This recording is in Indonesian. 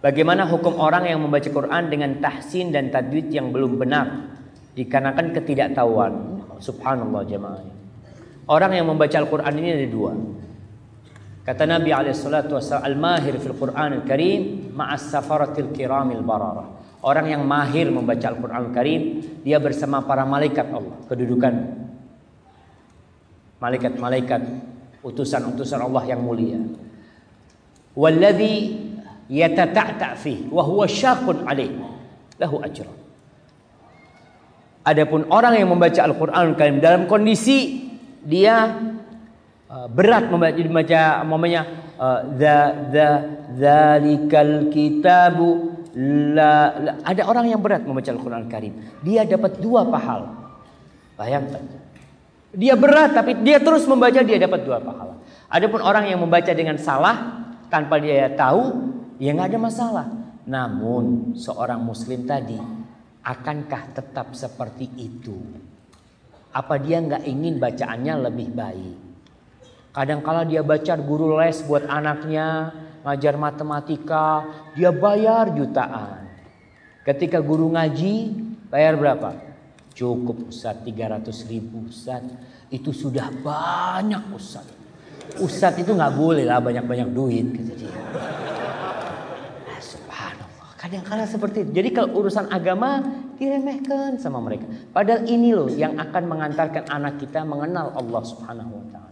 Bagaimana hukum orang yang membaca Quran dengan tahsin dan tajwid yang belum benar dikarenakan ketidaktahuan. Subhanallah jemaah. Orang yang membaca Al-Quran ini ada dua. Kata Nabi alaihissalatu wassalam, Al-mahir fil Quran Al-Karim ma'as safaratil kiramil bararah. Orang yang mahir membaca Al-Quran Al-Karim, dia bersama para malaikat Allah. Kedudukan malaikat-malaikat utusan-utusan Allah yang mulia. Walladhi yatata'ta fi wa huwa alaih lahu. Adapun orang yang membaca Al-Qur'an Karim dalam kondisi dia uh, berat membaca membaca mamanya uh, the the zalikal la, la, ada orang yang berat membaca Al-Qur'an Karim. Dia dapat dua pahala. Bayangkan. Dia berat tapi dia terus membaca dia dapat dua pahala. Adapun orang yang membaca dengan salah tanpa dia tahu ya nggak ada masalah. Namun seorang muslim tadi akankah tetap seperti itu? Apa dia nggak ingin bacaannya lebih baik? Kadang-kala dia baca guru les buat anaknya, ngajar matematika, dia bayar jutaan. Ketika guru ngaji, bayar berapa? Cukup Ustaz 300 ribu Ustaz. Itu sudah banyak Ustaz. Ustaz itu nggak boleh lah banyak-banyak duit kata. Kadang-kadang seperti itu. Jadi kalau urusan agama diremehkan sama mereka. Padahal ini loh yang akan mengantarkan anak kita mengenal Allah Subhanahu wa taala.